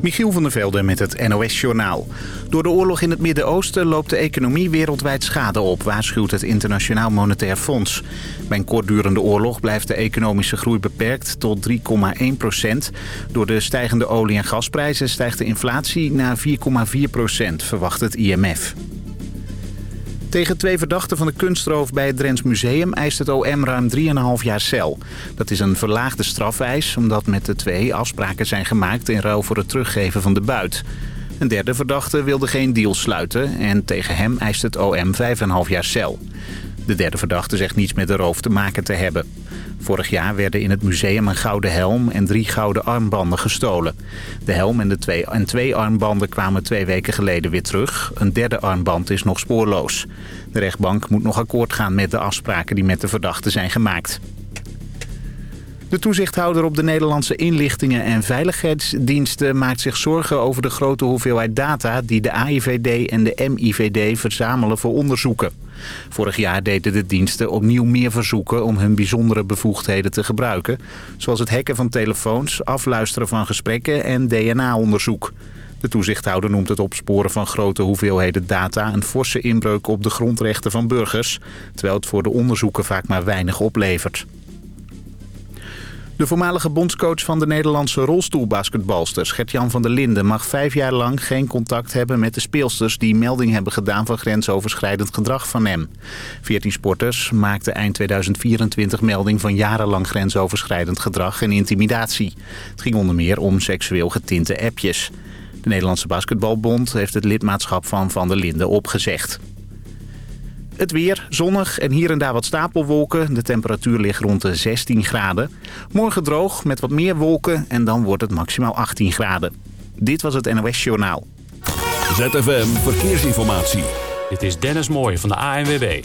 Michiel van der Velde met het NOS-journaal. Door de oorlog in het Midden-Oosten loopt de economie wereldwijd schade op... waarschuwt het Internationaal Monetair Fonds. Bij een kortdurende oorlog blijft de economische groei beperkt tot 3,1 procent. Door de stijgende olie- en gasprijzen stijgt de inflatie naar 4,4 procent, verwacht het IMF. Tegen twee verdachten van de kunstroof bij het Drents Museum eist het OM ruim 3,5 jaar cel. Dat is een verlaagde strafeis omdat met de twee afspraken zijn gemaakt in ruil voor het teruggeven van de buit. Een derde verdachte wilde geen deal sluiten en tegen hem eist het OM 5,5 jaar cel. De derde verdachte zegt niets met de roof te maken te hebben. Vorig jaar werden in het museum een gouden helm en drie gouden armbanden gestolen. De helm en, de twee, en twee armbanden kwamen twee weken geleden weer terug. Een derde armband is nog spoorloos. De rechtbank moet nog akkoord gaan met de afspraken die met de verdachten zijn gemaakt. De toezichthouder op de Nederlandse inlichtingen en veiligheidsdiensten maakt zich zorgen over de grote hoeveelheid data die de AIVD en de MIVD verzamelen voor onderzoeken. Vorig jaar deden de diensten opnieuw meer verzoeken om hun bijzondere bevoegdheden te gebruiken. Zoals het hacken van telefoons, afluisteren van gesprekken en DNA-onderzoek. De toezichthouder noemt het opsporen van grote hoeveelheden data een forse inbreuk op de grondrechten van burgers, terwijl het voor de onderzoeken vaak maar weinig oplevert. De voormalige bondscoach van de Nederlandse rolstoelbasketbalsters, Gert-Jan van der Linden, mag vijf jaar lang geen contact hebben met de speelsters die melding hebben gedaan van grensoverschrijdend gedrag van hem. Veertien sporters maakten eind 2024 melding van jarenlang grensoverschrijdend gedrag en intimidatie. Het ging onder meer om seksueel getinte appjes. De Nederlandse Basketbalbond heeft het lidmaatschap van Van der Linden opgezegd. Het weer, zonnig en hier en daar wat stapelwolken. De temperatuur ligt rond de 16 graden. Morgen droog met wat meer wolken en dan wordt het maximaal 18 graden. Dit was het NOS Journaal. ZFM Verkeersinformatie. Dit is Dennis Mooij van de ANWB.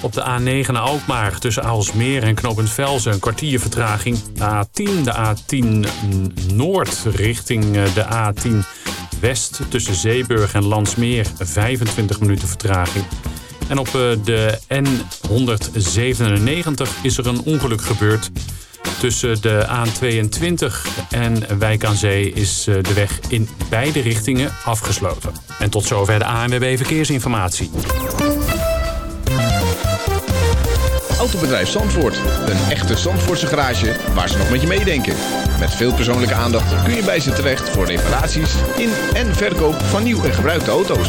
Op de A9 naar Alkmaar tussen Aalsmeer en Knopend Velzen een kwartier vertraging. De A10, de A10 Noord richting de A10 West tussen Zeeburg en Landsmeer 25 minuten vertraging. En op de N197 is er een ongeluk gebeurd. Tussen de A22 en Wijk aan Zee is de weg in beide richtingen afgesloten. En tot zover de ANWB Verkeersinformatie. Autobedrijf Zandvoort. Een echte Zandvoortse garage waar ze nog met je meedenken. Met veel persoonlijke aandacht kun je bij ze terecht voor reparaties in en verkoop van nieuw en gebruikte auto's.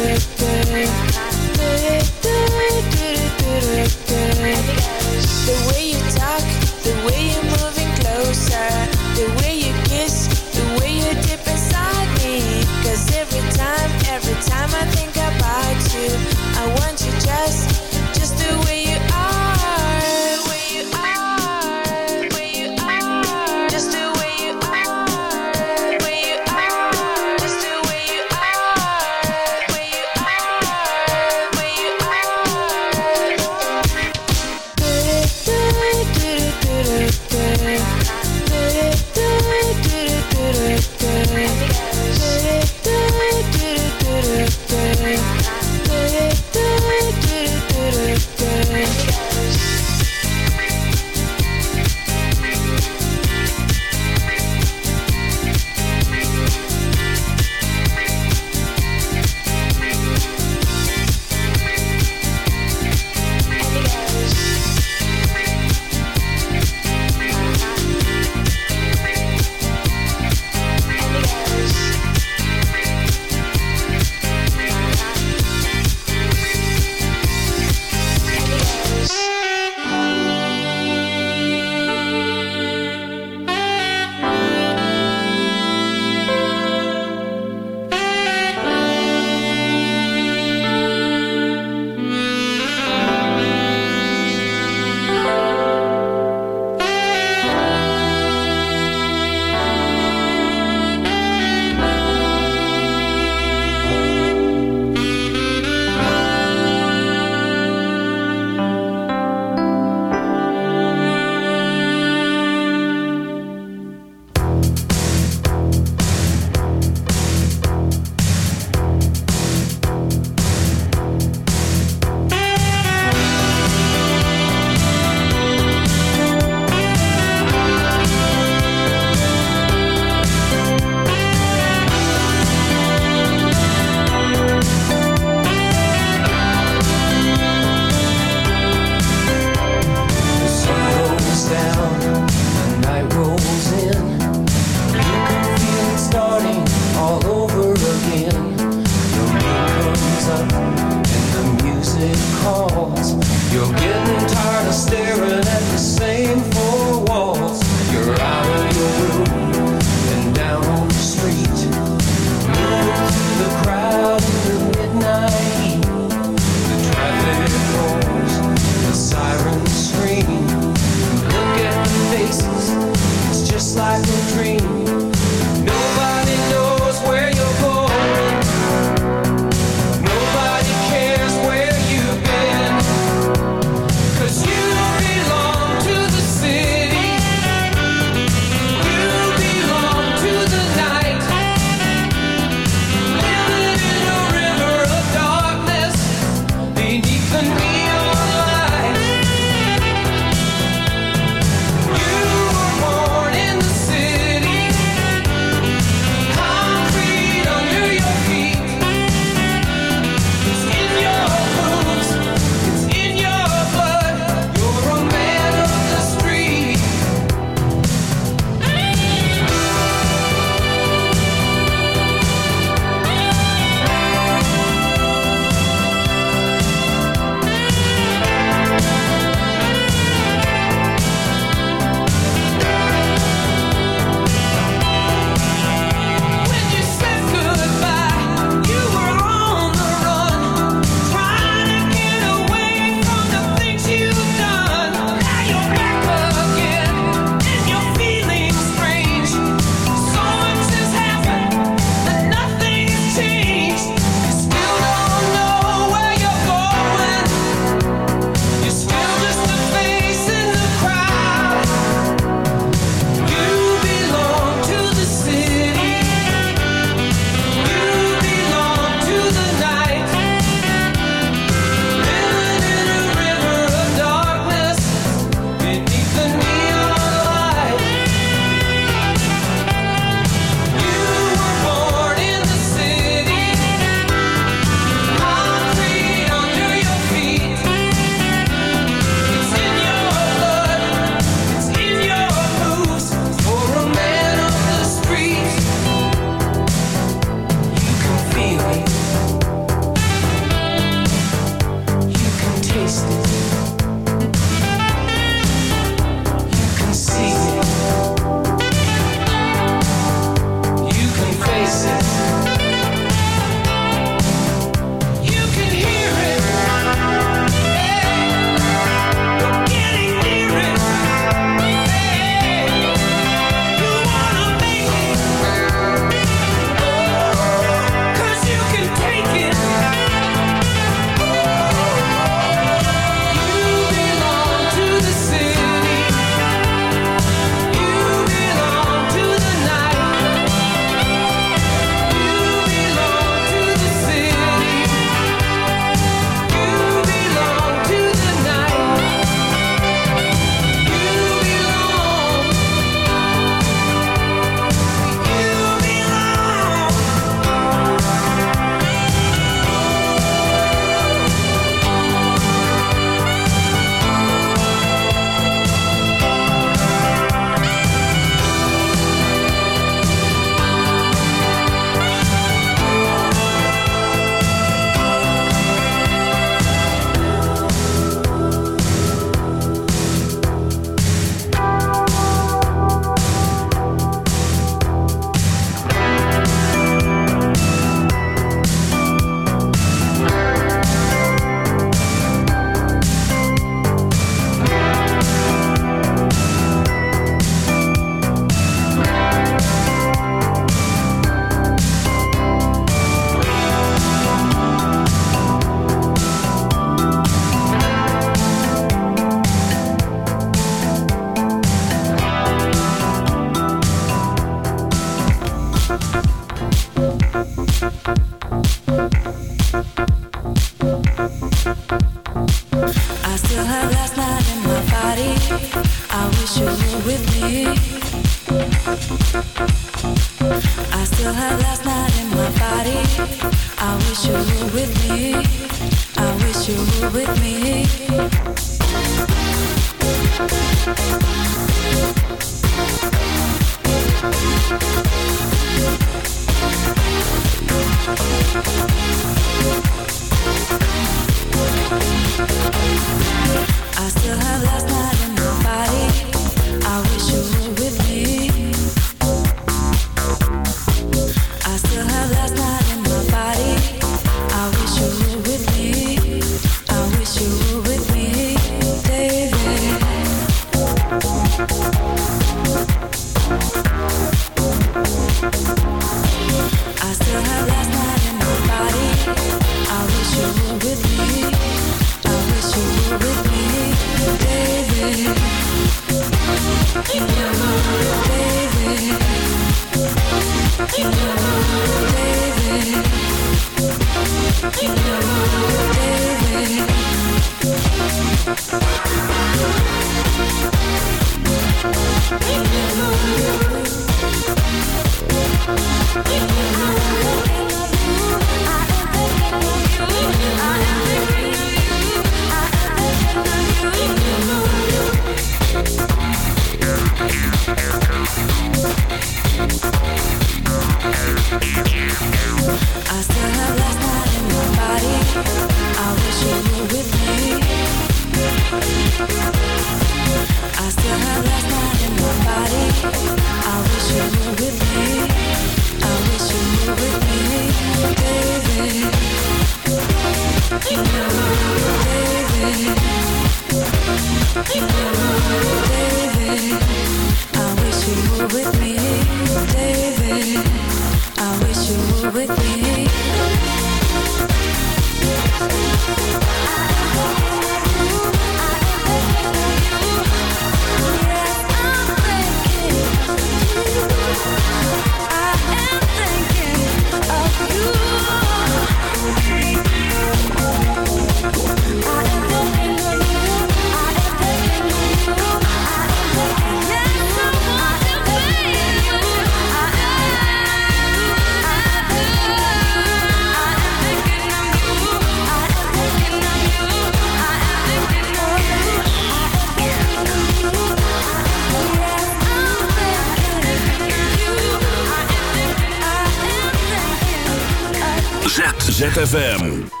ZFM.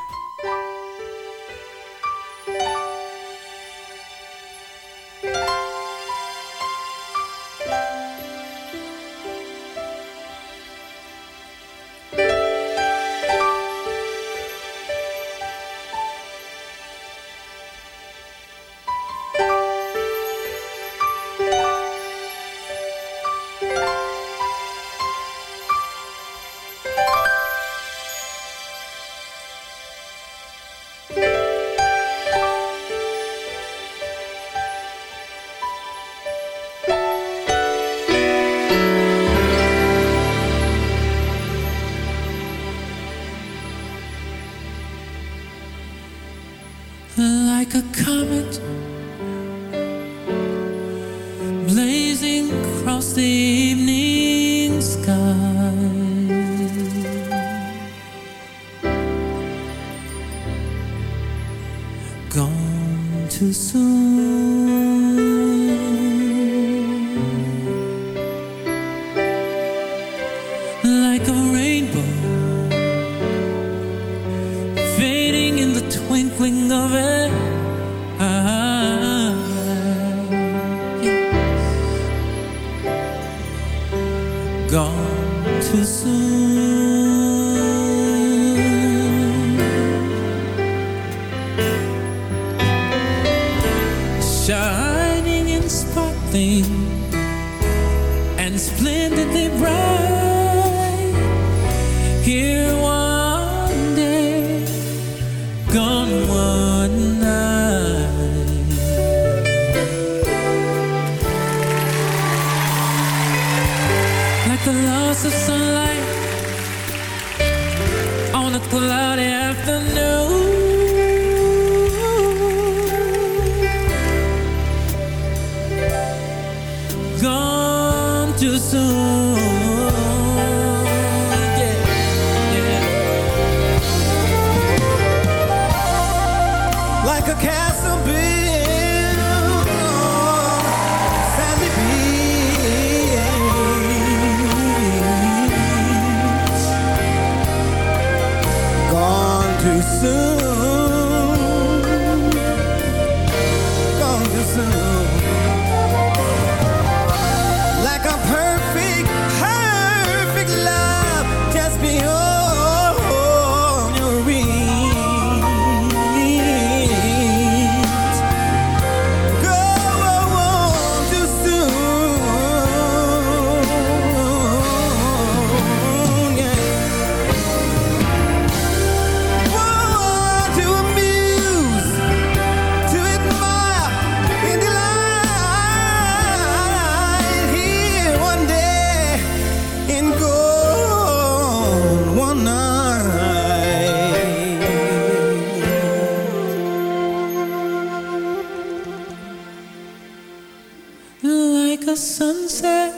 the sunset,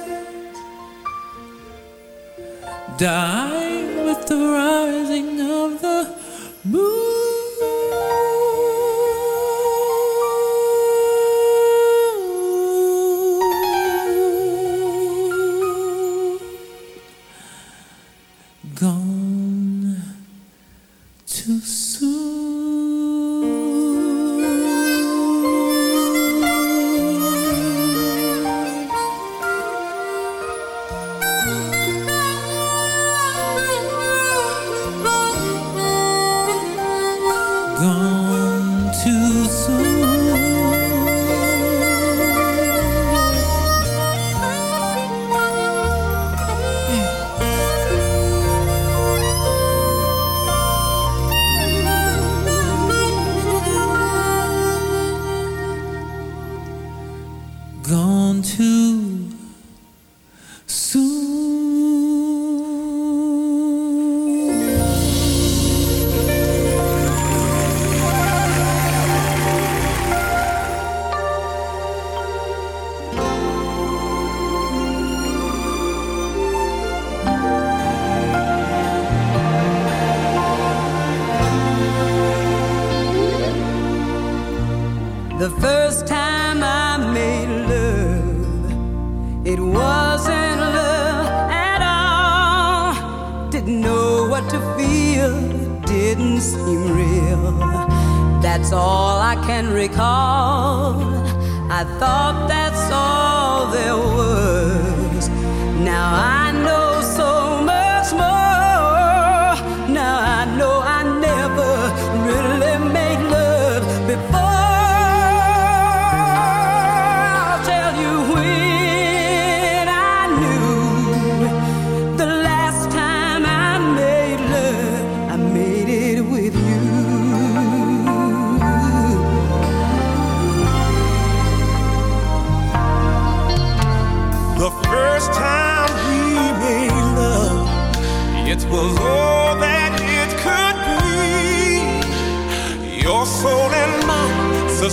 dying with the rising of the moon.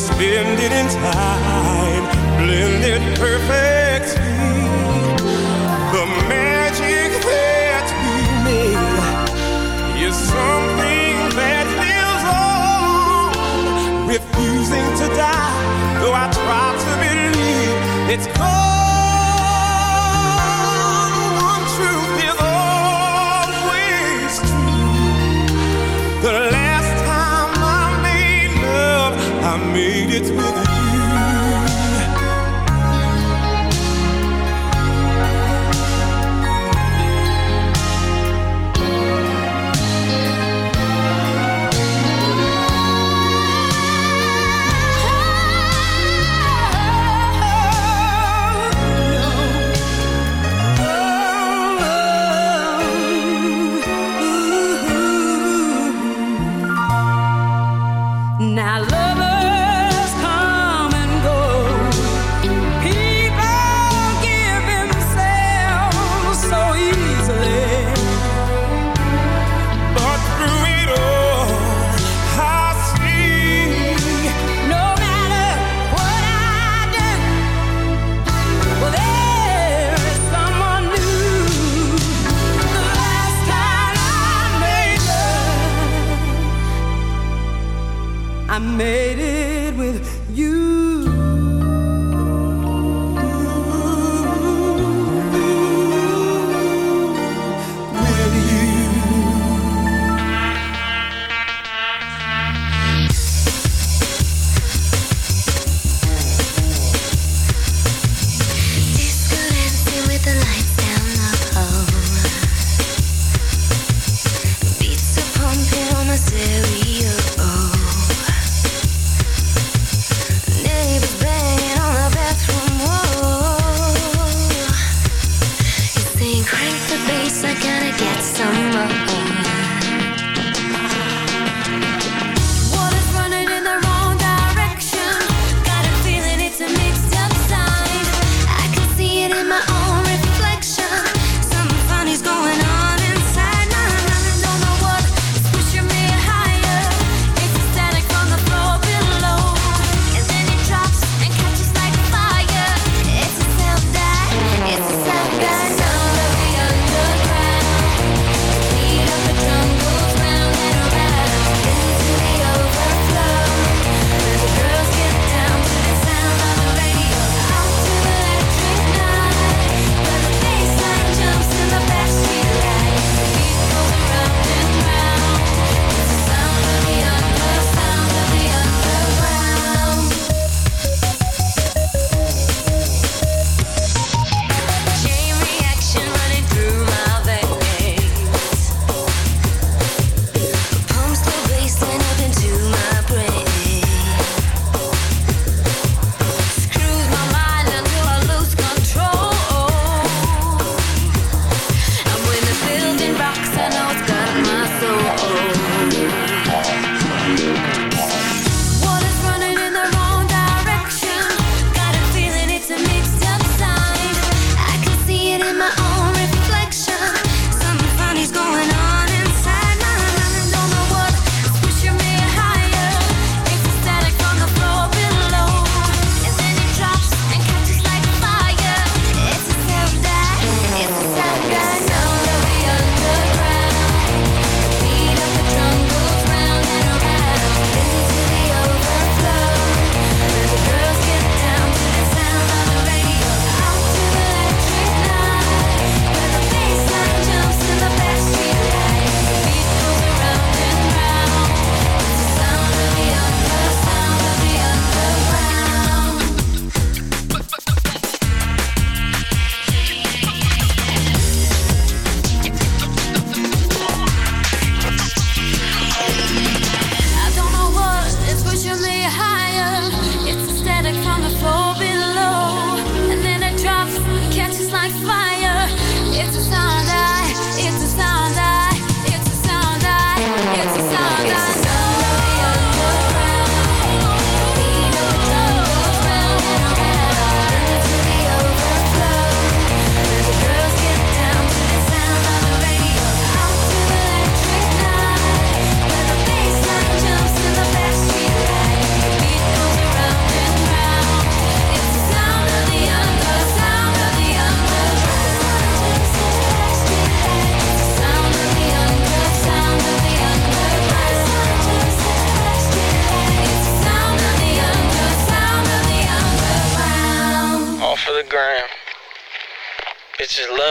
spend in time, blend it perfect. It's with you.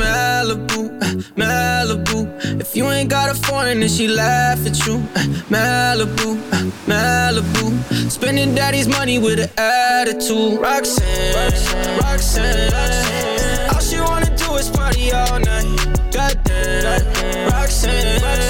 Malibu, Malibu. If you ain't got a foreign, then she laugh at you. Malibu, Malibu. Spending daddy's money with an attitude. Roxanne, Roxanne, Roxanne. All she wanna do is party all night. Goddamn. Roxanne.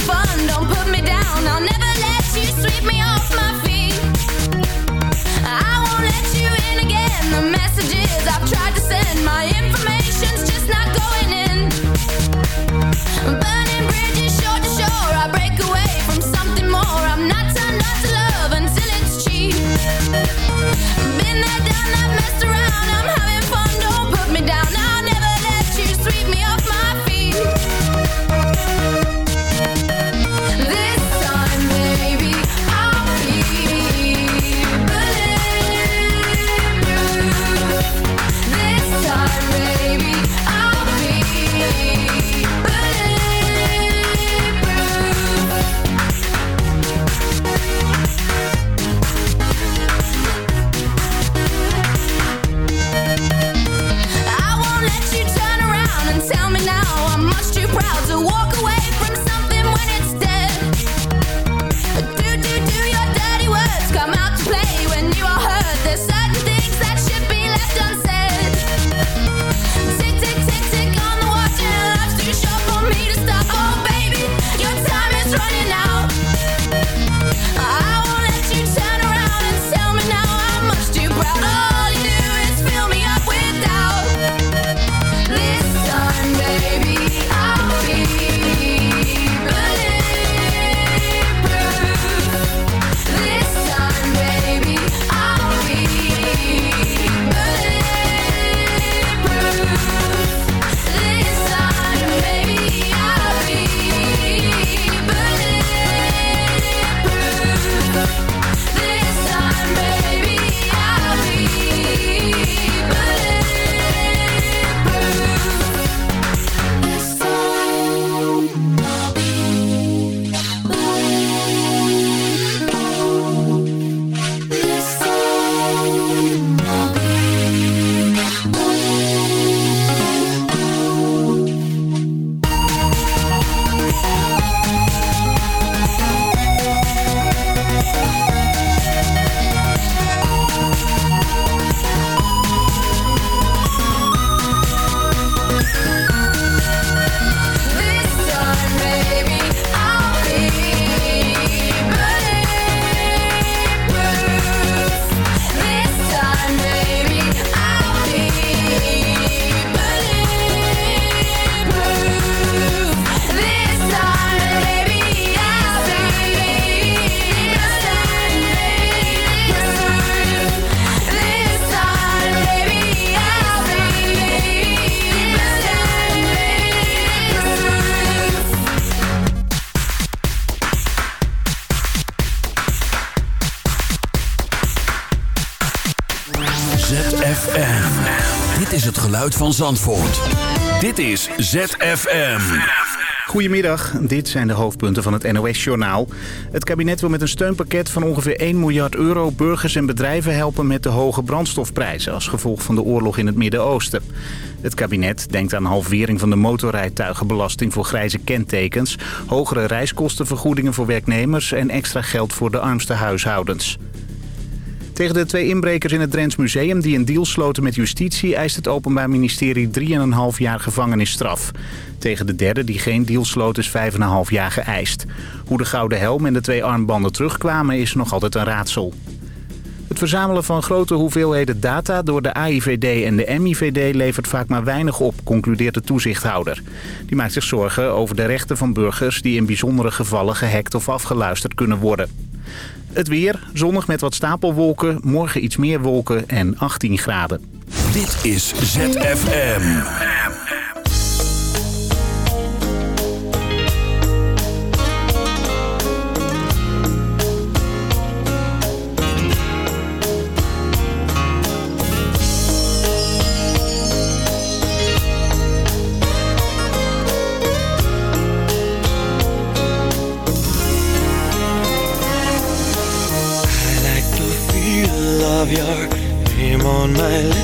Fun. Don't put me down. I'll never let you sweep me off my feet. Van Zandvoort. Dit is ZFM. Goedemiddag, dit zijn de hoofdpunten van het NOS-journaal. Het kabinet wil met een steunpakket van ongeveer 1 miljard euro... burgers en bedrijven helpen met de hoge brandstofprijzen... als gevolg van de oorlog in het Midden-Oosten. Het kabinet denkt aan halvering van de motorrijtuigenbelasting voor grijze kentekens... hogere reiskostenvergoedingen voor werknemers... en extra geld voor de armste huishoudens. Tegen de twee inbrekers in het Drents Museum die een deal sloten met justitie... eist het Openbaar Ministerie 3,5 jaar gevangenisstraf. Tegen de derde die geen deal sloot is 5,5 jaar geëist. Hoe de gouden helm en de twee armbanden terugkwamen is nog altijd een raadsel. Het verzamelen van grote hoeveelheden data door de AIVD en de MIVD levert vaak maar weinig op, concludeert de toezichthouder. Die maakt zich zorgen over de rechten van burgers die in bijzondere gevallen gehackt of afgeluisterd kunnen worden. Het weer, zonnig met wat stapelwolken, morgen iets meer wolken en 18 graden. Dit is ZFM. my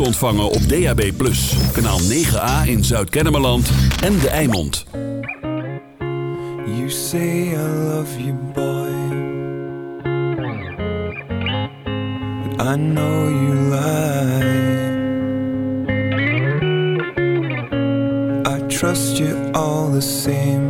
te ontvangen op DAB+. Kanaal 9A in Zuid-Kennemerland en De Eimond. You say I love you, boy. But I know you lie. I trust you all the same.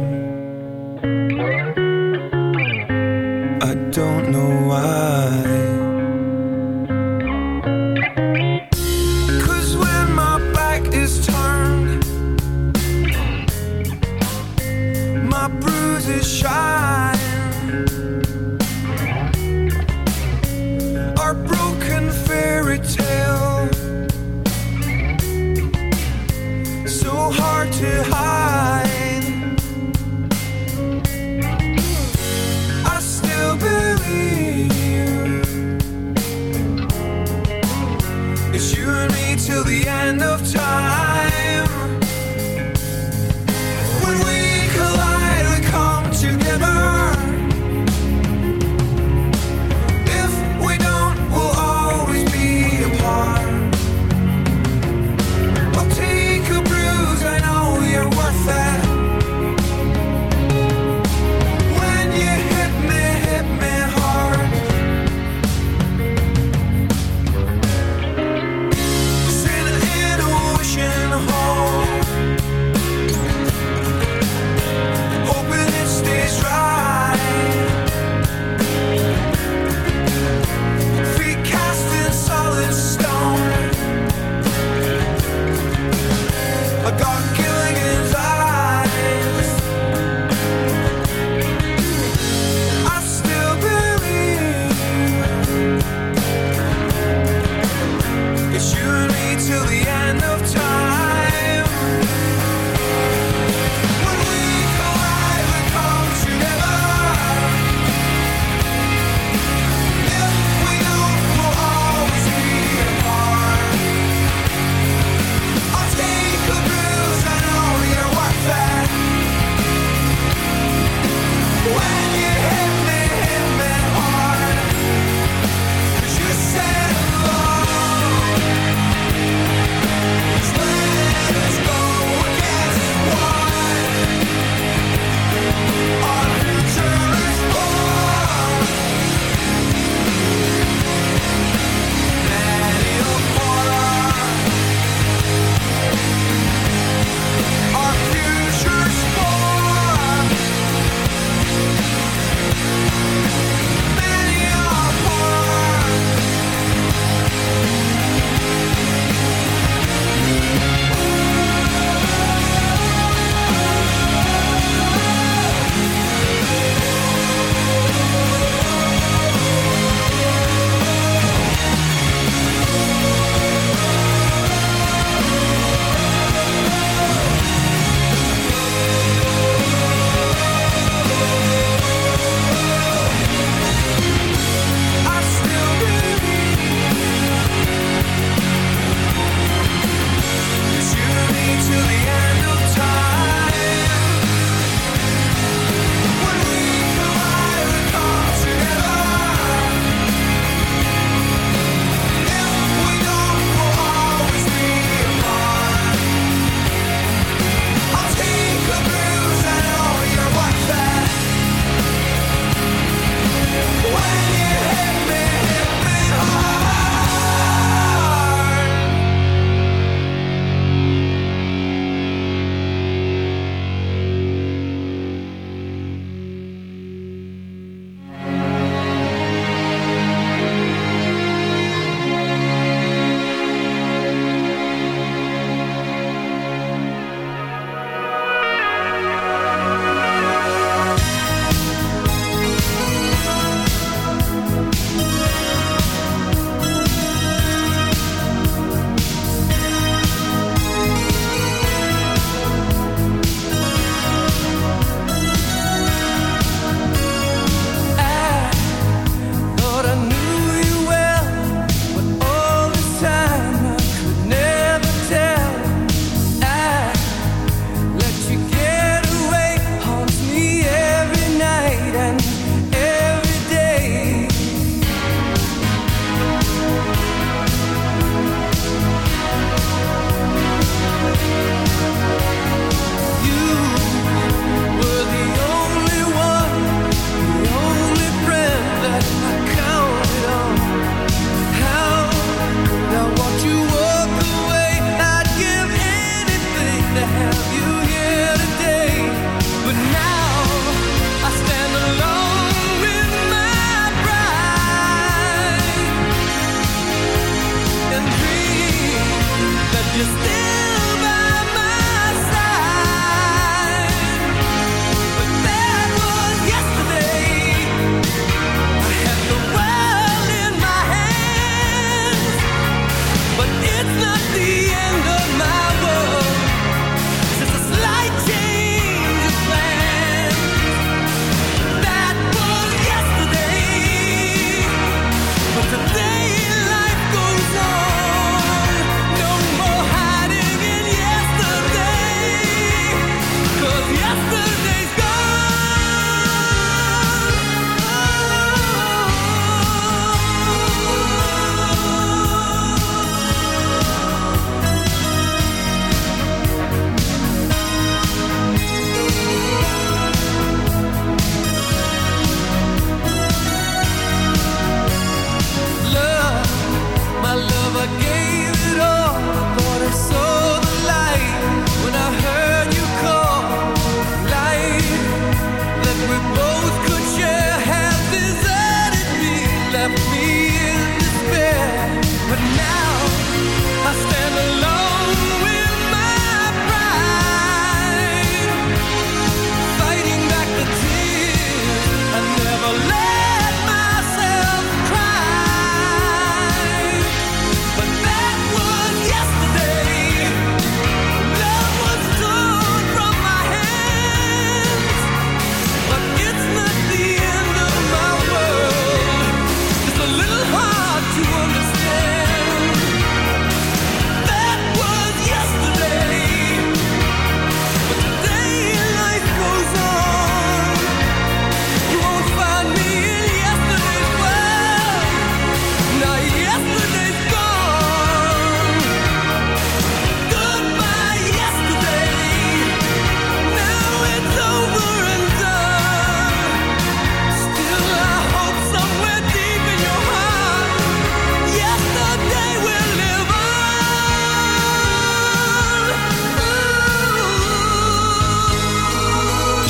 till the end of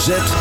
Zet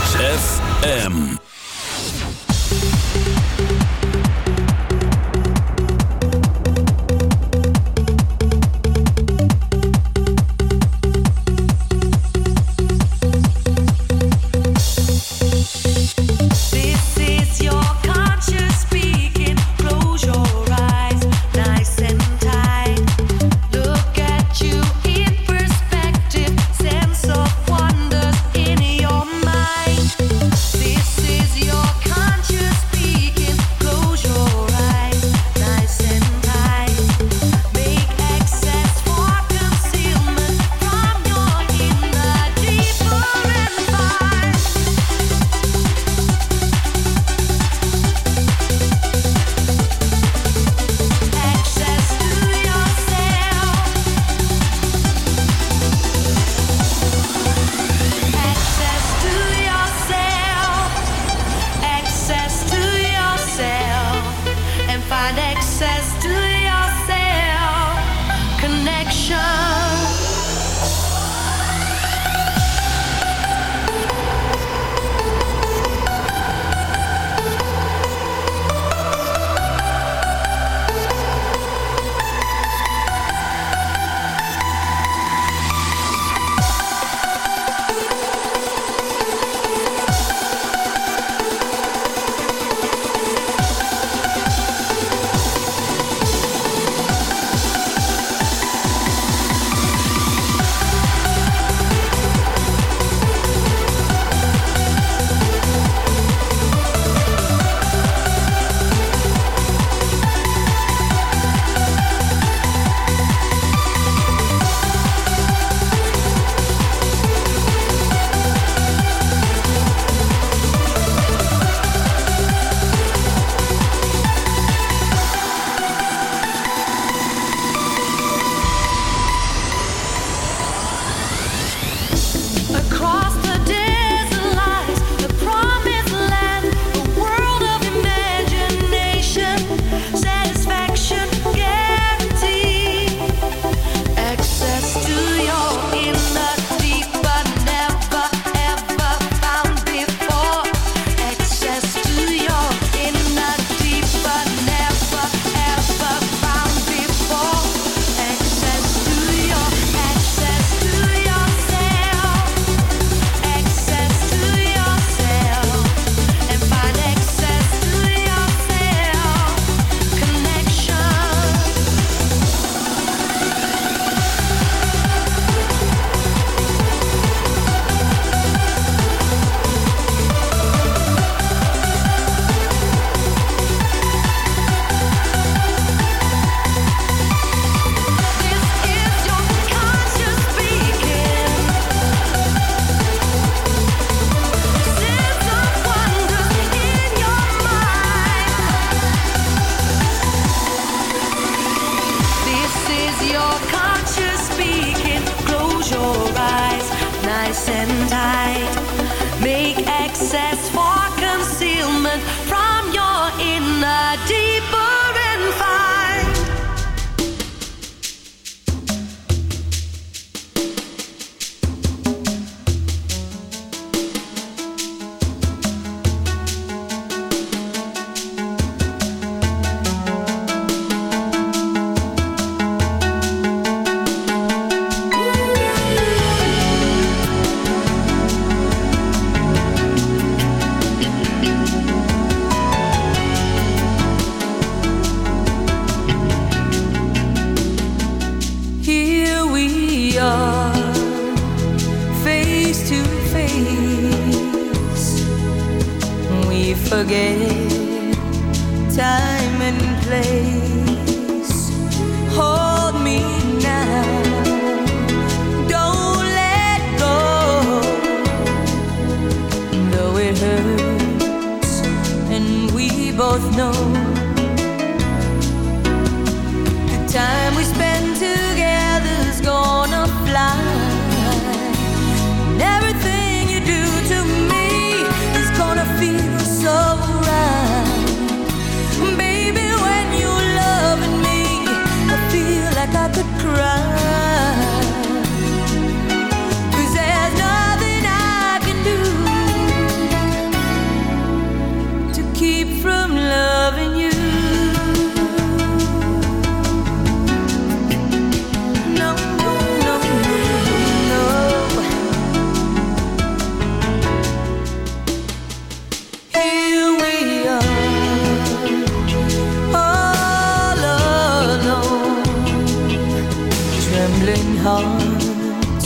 beating heart,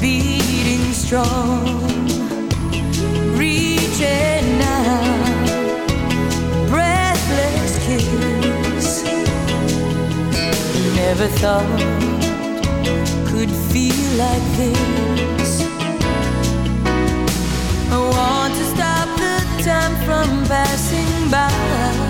beating strong, reaching out, breathless kiss. Never thought could feel like this. I want to stop the time from passing by.